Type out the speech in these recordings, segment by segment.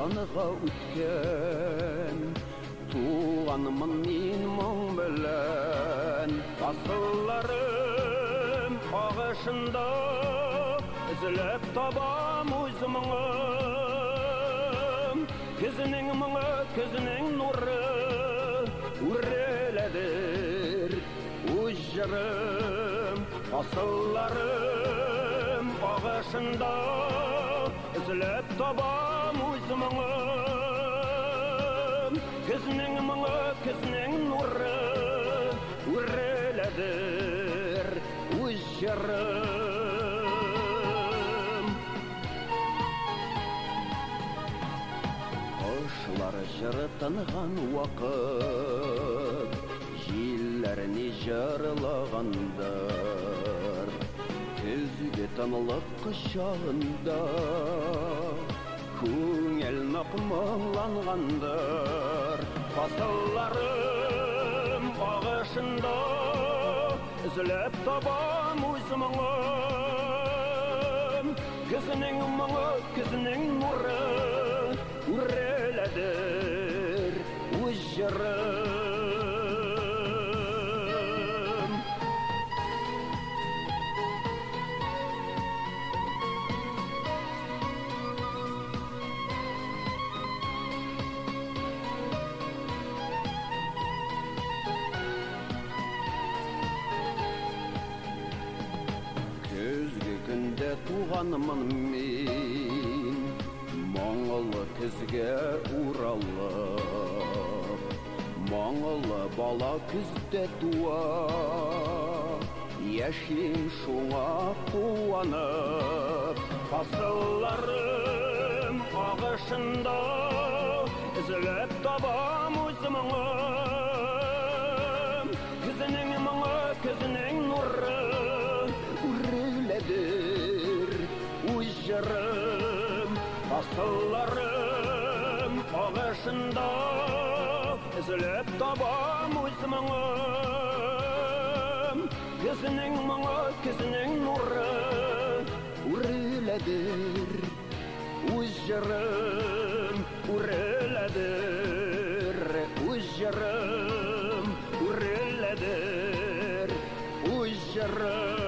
жанға өткен туғанмын мен мұң білін асылларым ағашында үзіліп табам өз мұңым күзінің мұңы күзінің нұры өреледір өз жырым асылларым ағашында үзіліп табам мұңым көзінің мұңы көзінің нұры өреләдір өз жырым құшлар жыры тынған уақыт желләріне жырлағандар көзге тынылып құшағында Көңел нық мұңланғандар Фасылларым ағышында Үзіліп табам өз мұңым Күзінің мұңы, күзінің нұры Үреләдір өз жырым. туғанмын мен Моңылы күзге уралып Моңылы бала күзде туа Яшим шуңа қуанып Фасылларым ағышында Үзіліп табам өз мұңым Күзінің мұңы, өз жырым Асылларым ағышында Үзіліп табам өз мұңым Күзінің мұңы, күзінің нұры Үреледір өз жырым Үреледір өз жырым Үреледір өз жырым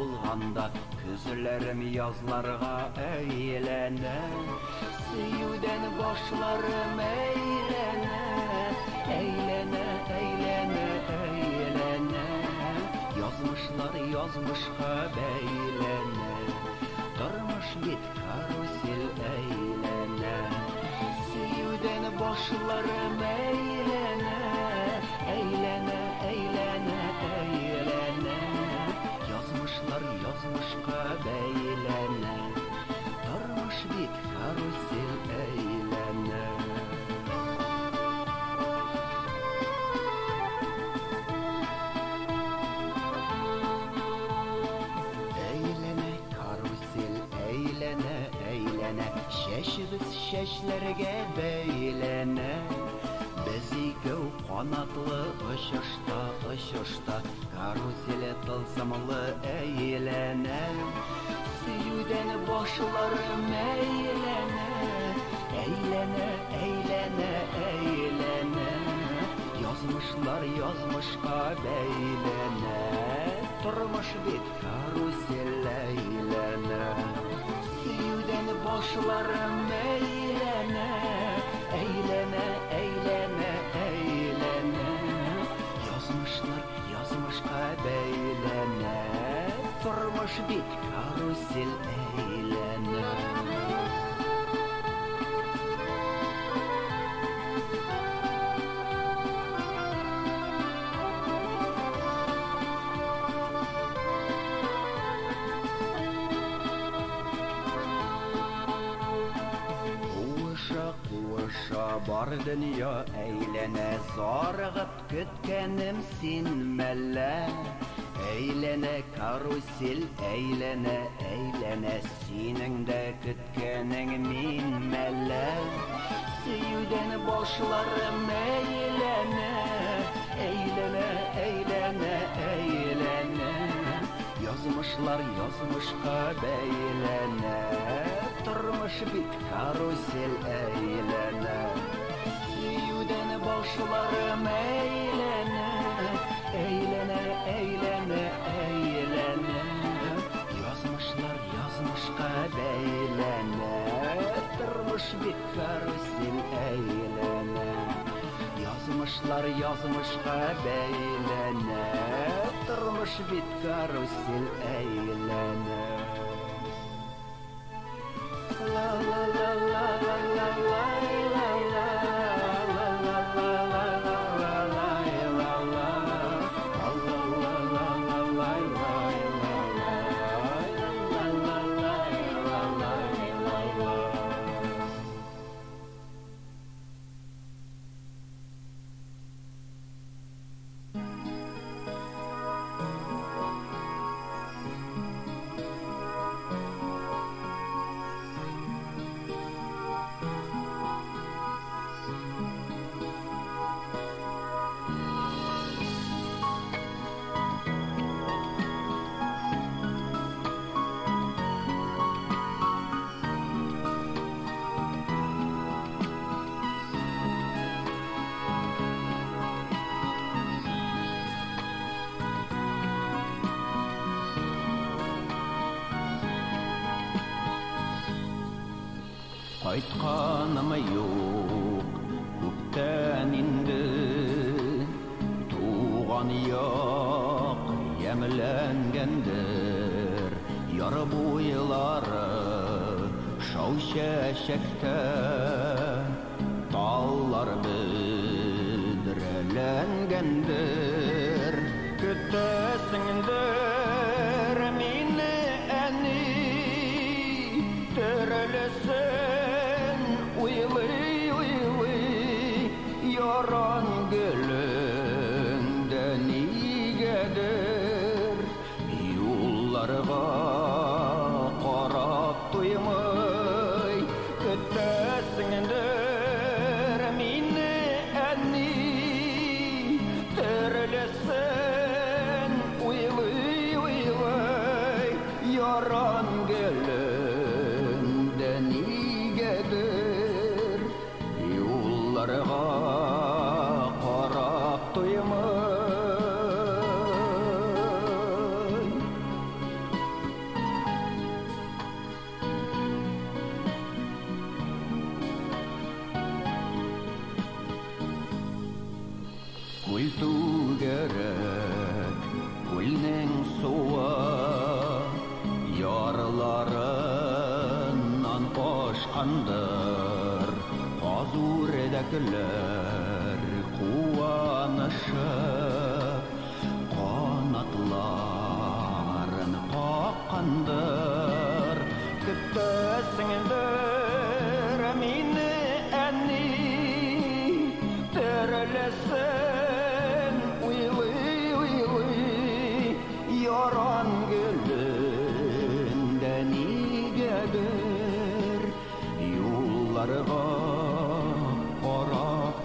bulğanda Küzlərim yazlarga eğlene Suyudan başlarım eğlene Eğlene eğlene eğlene. Yazmışlar yazmışqa beylene Durmuş bit karusel eğlene. Suyudan başlarım eğlene Yazmışqa beylene Durmuş bit karusel eğlene Eğlene karusel eğlene eğlene Şeşimiz şeşlerge Сигеү канатлы очышта, очышта. Каруселе тылсымлы әйләнә Сөюдән башларым әйләнә Әйләнә, әйләнә, әйләнә. Язмышлар язмышка бәйләнә. Тормыш бит карусель әйләнә. Сөюдән башларым قبيلنا ترمش بيك عروس الأيلنا وشق وشبر دنيا أيلنا زارغت Tükenimsin melle. Eylene karusel eylene eylene Senin de kütkenin min melle. Seyüden başları Eylene eylene eylene Yazmışlar yazmış kabeylene. Tırmış bit karusel eylene Seyüden başları meylene eğlene eğlene eğlene. Yazmışlar yazmış kadeylene. Tırmış bir karısın eğlene. Yazmışlar yazmış kadeylene. Tırmış bir karısın eğlene. La la la la la la la.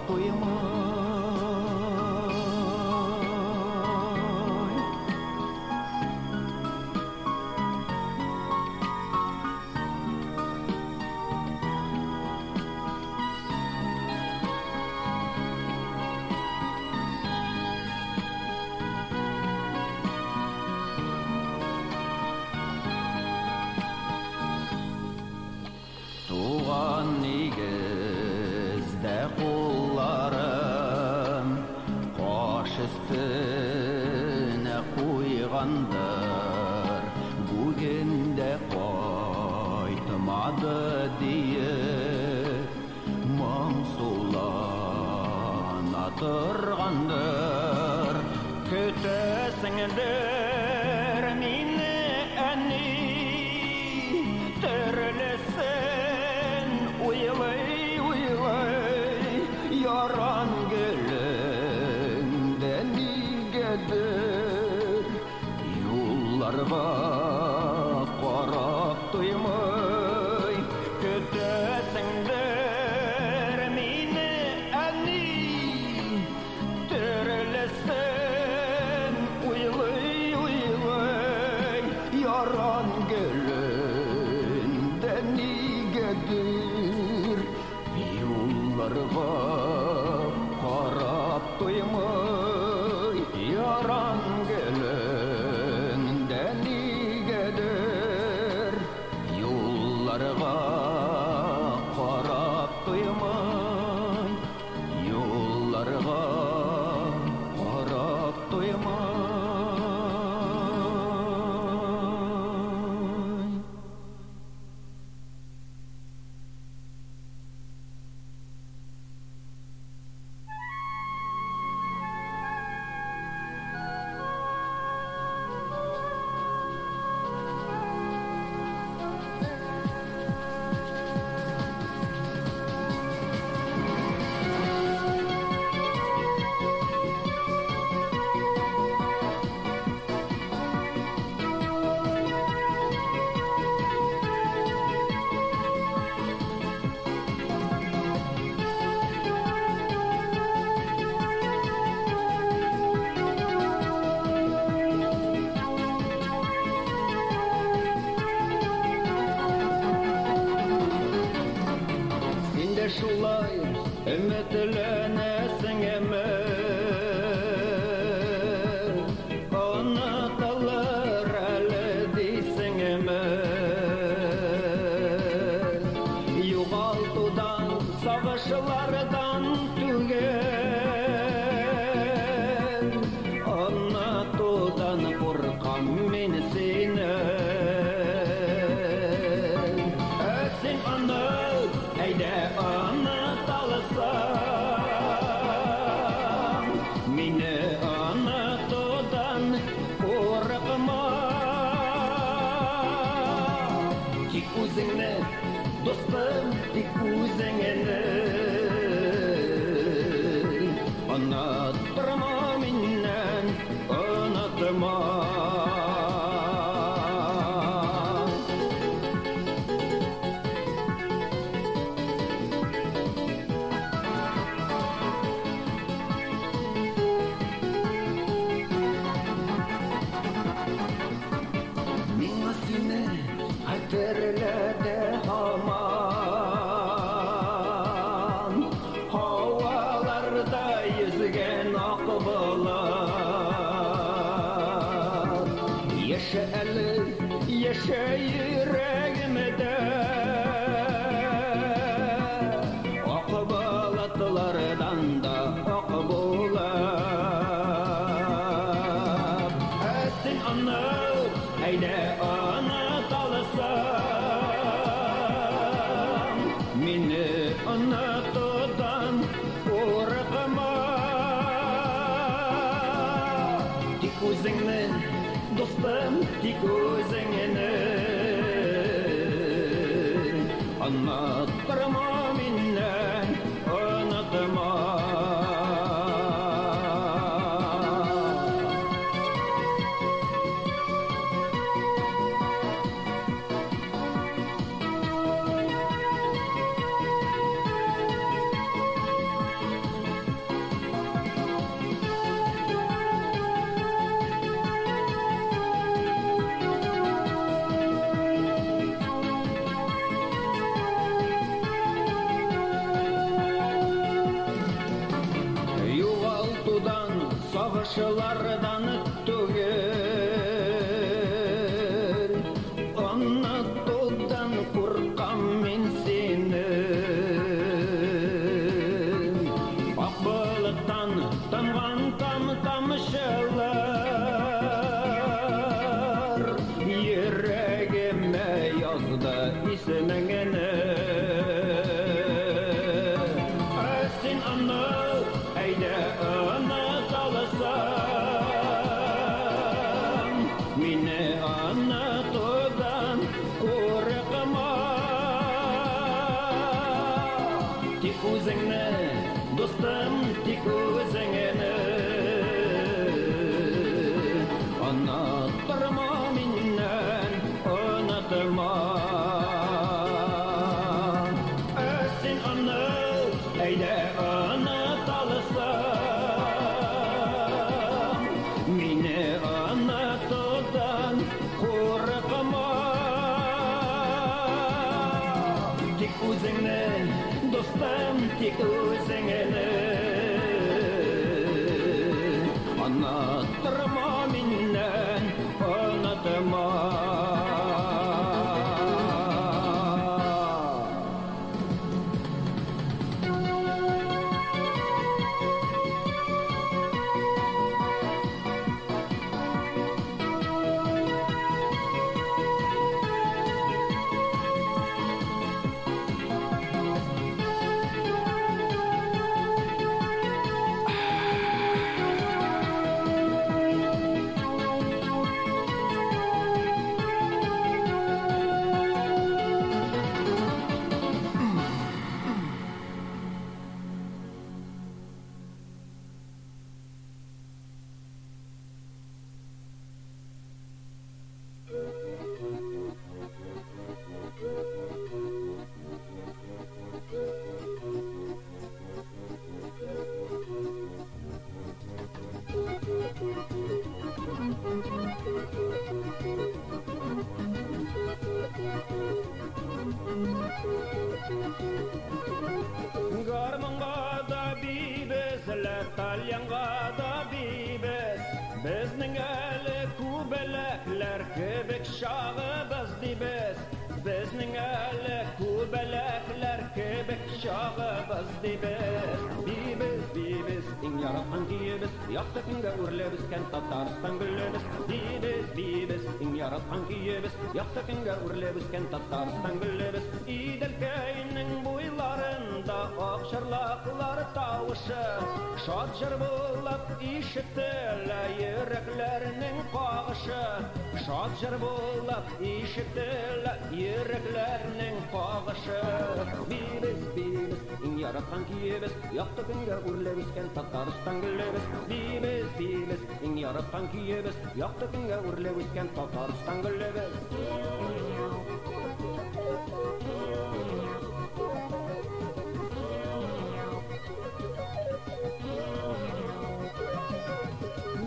不用 the world. parçalardan достым, тик үзеңне Онытырма them бейбіс кәнт татарстан гүлебіз дибіз бибіз иң яратқан күйебіз якты көнгә үрлебез кәнт татарстан гүлебіз иделкәйнең буйларында ак тавышы шат жыр булып ишетелә йөрәкләрнең кагышы шат жыр булып ишетелә йөрәкләрнең кагышы бибез бибіз иң яратқан күйебез якты көнгә үрлебез кәнт татарстан гүлебез бибез бибіз жаратқан киебіз ұяқты күнге өрлеп өскен татарстан гүлебіз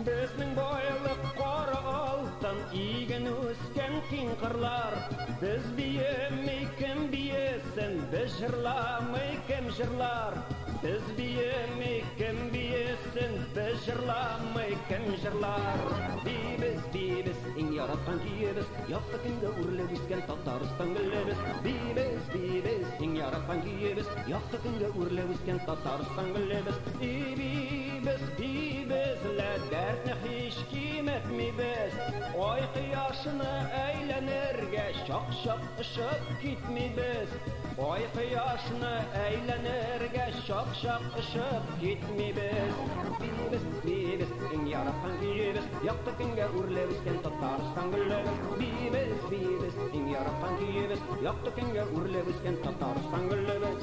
біздің байлық қара алтын иген өскен біз биемей кім биесін біз жырламай кім жырлар. Біз биемей белсен без жырламай кем жырлар бейбіс бейбіс иң яраткан киебез якты көндә үрләп үскән татарстан гөлебез бейбіс бейбіс иң яраткан киебез якты көндә үрләп үскән татарстан гөлебез и бейбіс бейбіс лә дәртне һич кимәтмибез ай кояшына әйләнергә чак-чак ышып китмибез Ай кояшны әйләнергә шак-шак ышып китмибез. Бибез, бибез, иң яраткан көҗебез, якты көнгә үрләп үскән Татарстан гөлләбез. Бибез, бибез, иң яраткан көҗебез, якты көнгә үрләп үскән Татарстан гөлләбез.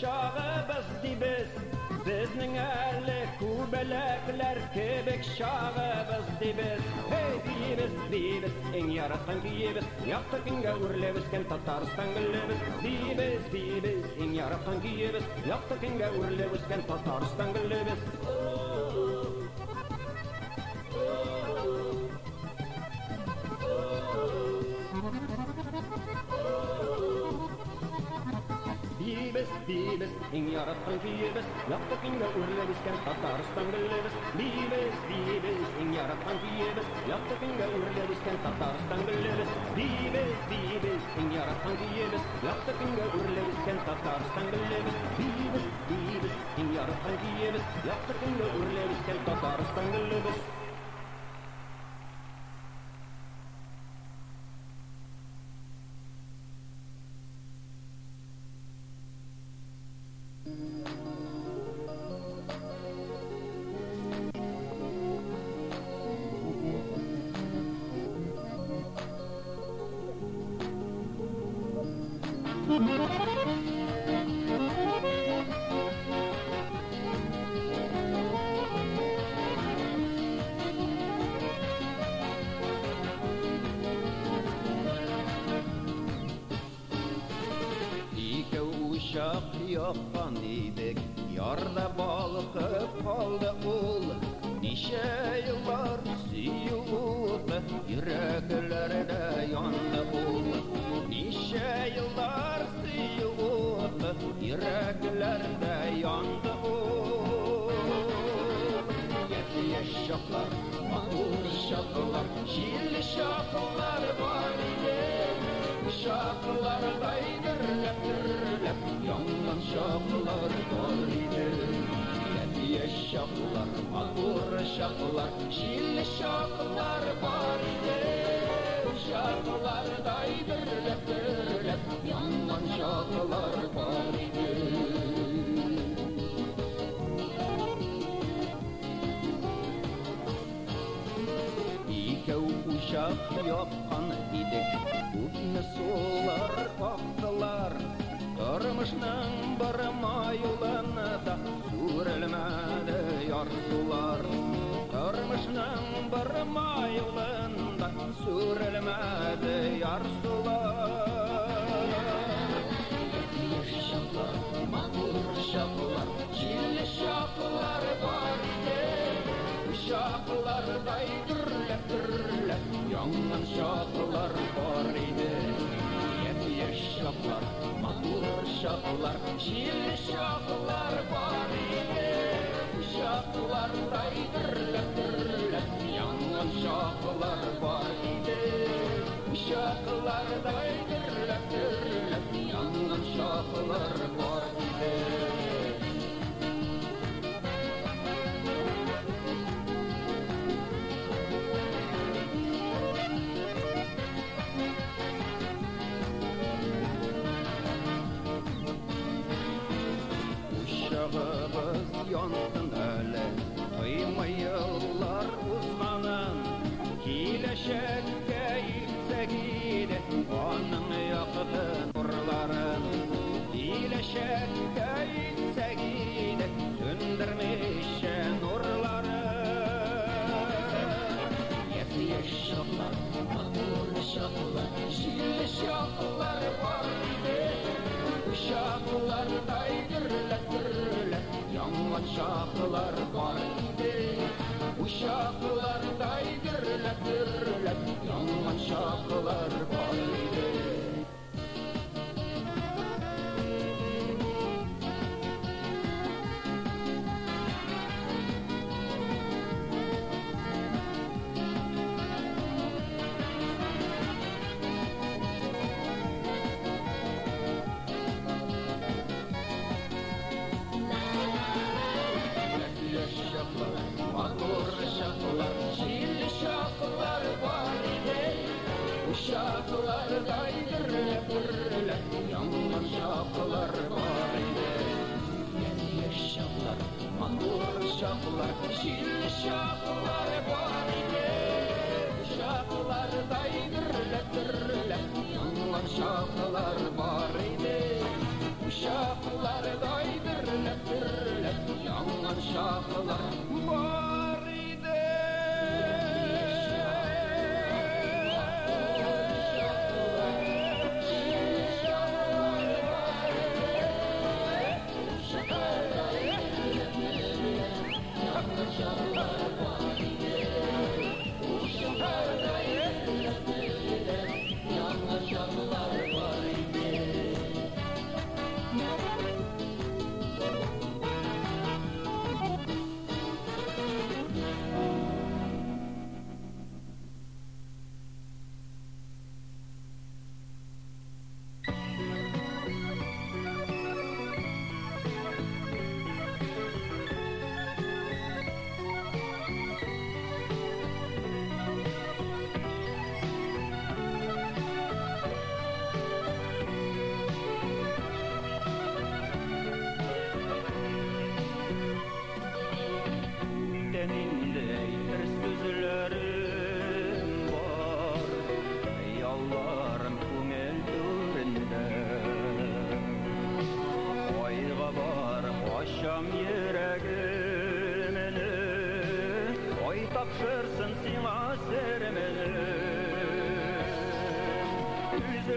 şağı biz. Dibiz Bizning eli kubelekler kebek şağı biz. Dibiz Hey dibiz dibiz en yaratkan kiyibis Yakta kinga urlebisken Tataristan güllebis Dibiz dibiz en yaratkan kiyibis Yakta kinga urlebisken Tataristan güllebis Bibis, Injarat on kiives, jahtokin ja urleilisken Tatarstan viives, viives, viives. Injarat on kiives, jahtokin ja urleilisken Tatarstan viives, viives, viives. Injarat on kiives, jahtokin ja urleilisken Tatarstan viives, viives, viives. Injarat on kiives, jahtokin ja urleilisken Tatarstan viives. Yapkan idik. Yarda balkıp kaldı ul. Nişe yıllar suyuğdu Yüreklerde yandı ul. Nişe yıllar suyuğdu Yüreklerde yandı ul. Yedi şaklar, mahur şaklar Şilli şaklar Şaklar daydırlep dırlep Yangan şaklar var idi Yedi şaklar, mahur şaklar Şilli şaklar var idi Şaklar daydırlep dırlep uşak yapkan idik Күпні солар вақтылар Тұрмышның бір майылына да Сүрілмәді яр сулар Тұрмышның бір майылында Сүрілмәді яр сулар Шақлар, мақұр шақлар Жиллі шақлар бар иде Şakılarday Yangan şakılar var idi. Yedi şaklar, matur şaklar Şilli şaklar var idi. Şakılarday gürlep gürlep Yangan şakılar var idi. Şakılarday gürlep gürlep Yangan şakılar var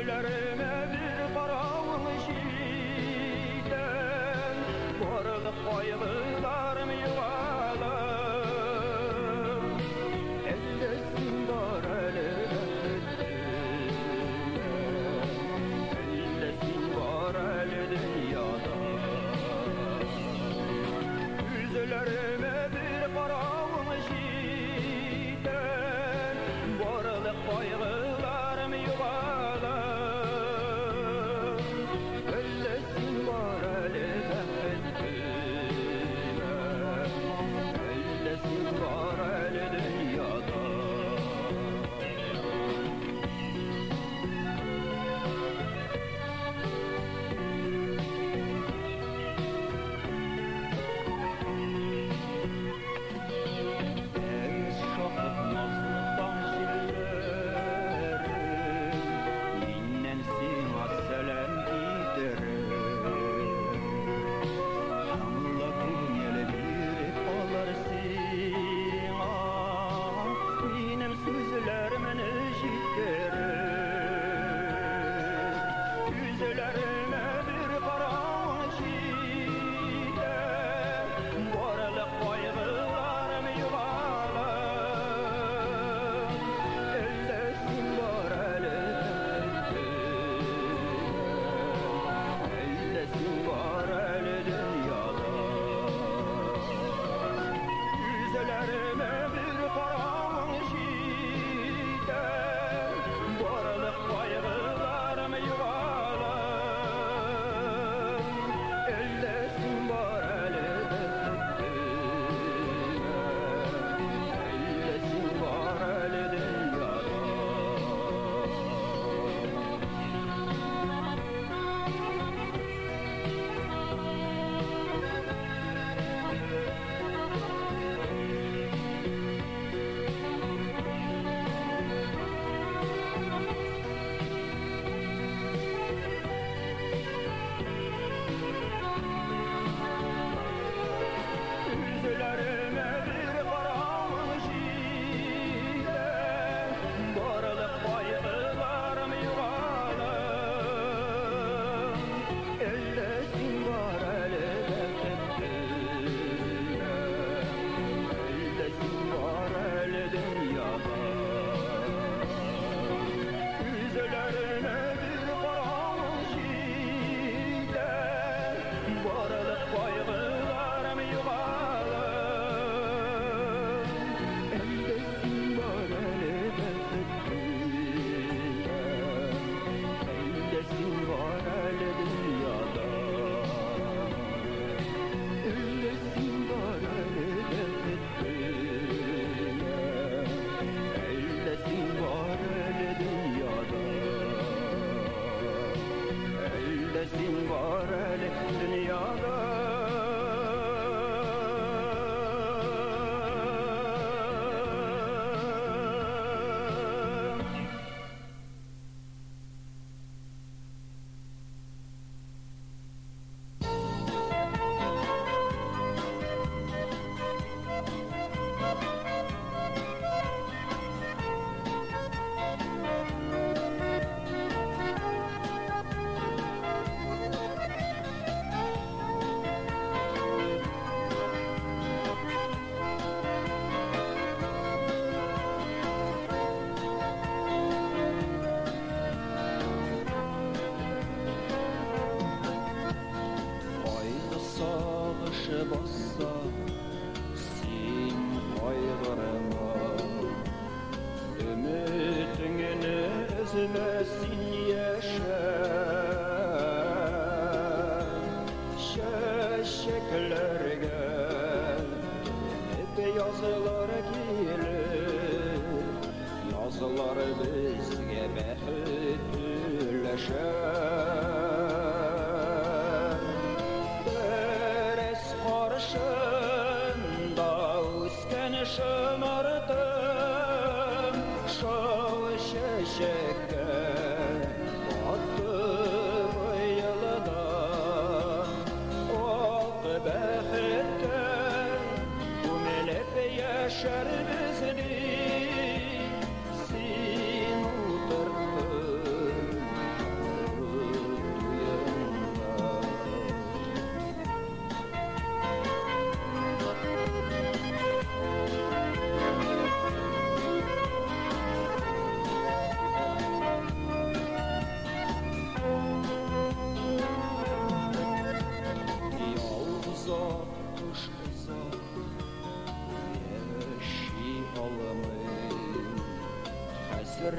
Hallelujah.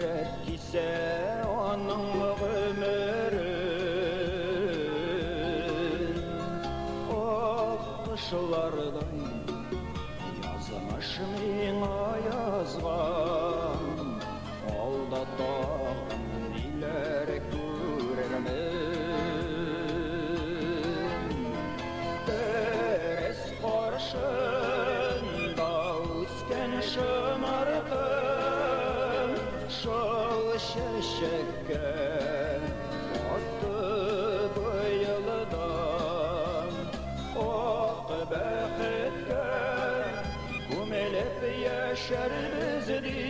Eğer ise onun ömürü Okuşlarda Шел шешекке Атты быйылдан Ак бәхеткә Күмелеп яшәрбез ди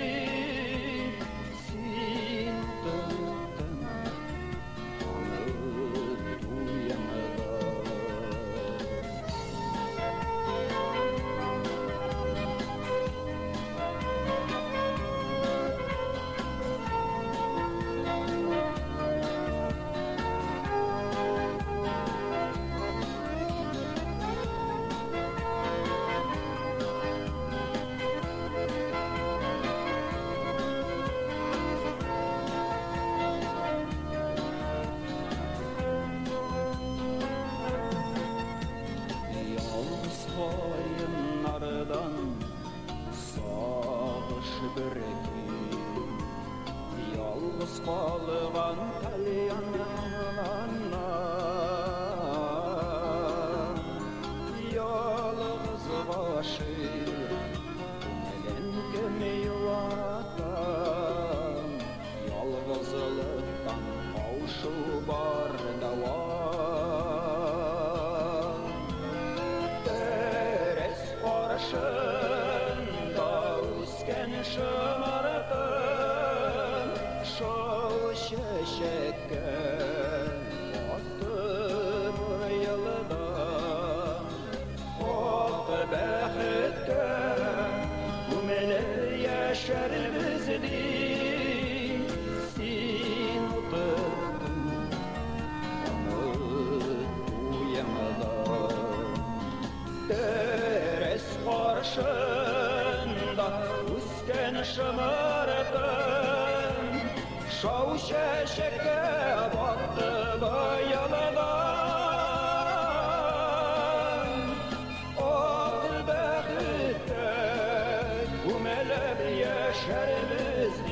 yaşarımızdı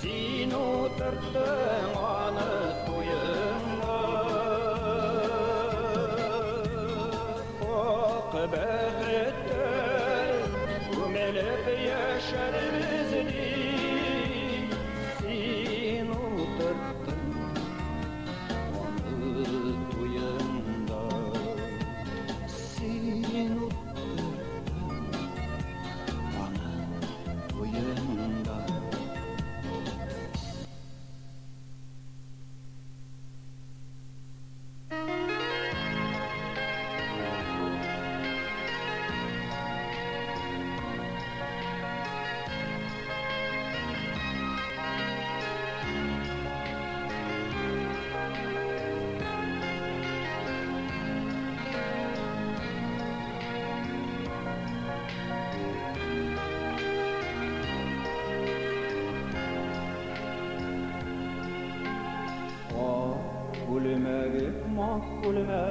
Sin oturttın anı toyunda Ok bağırttın Ümelip yaşarımızdı قل ما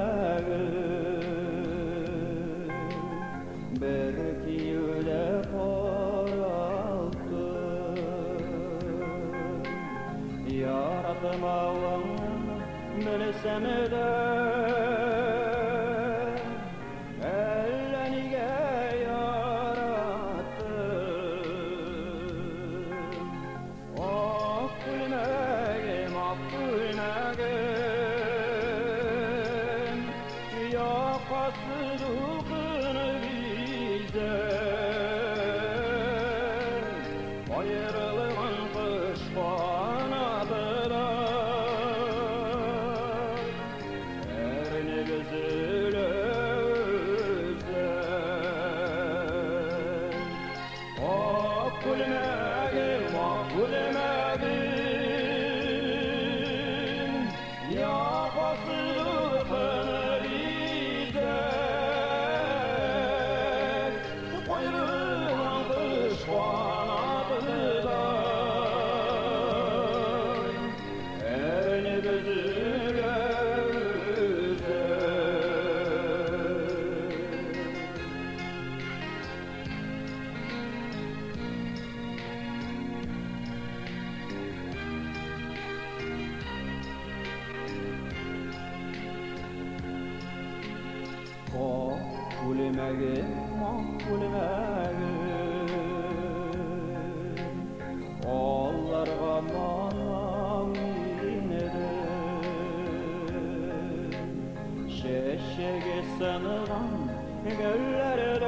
Şeşege sanılan göllerden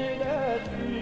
eylesin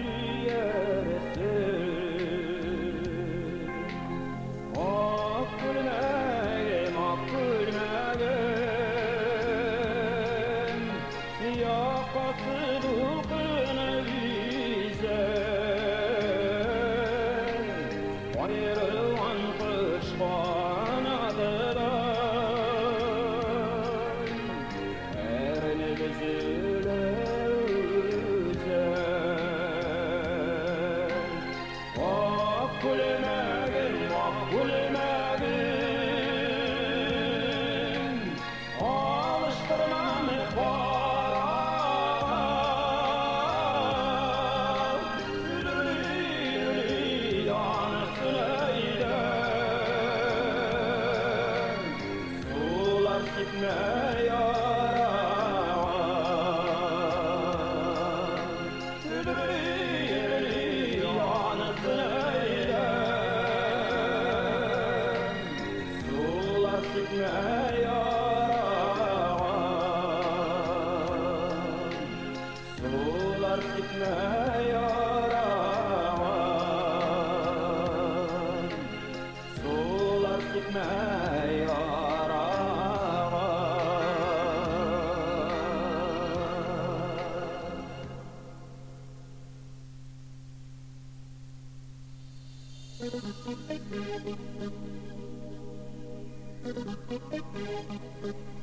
Thank you.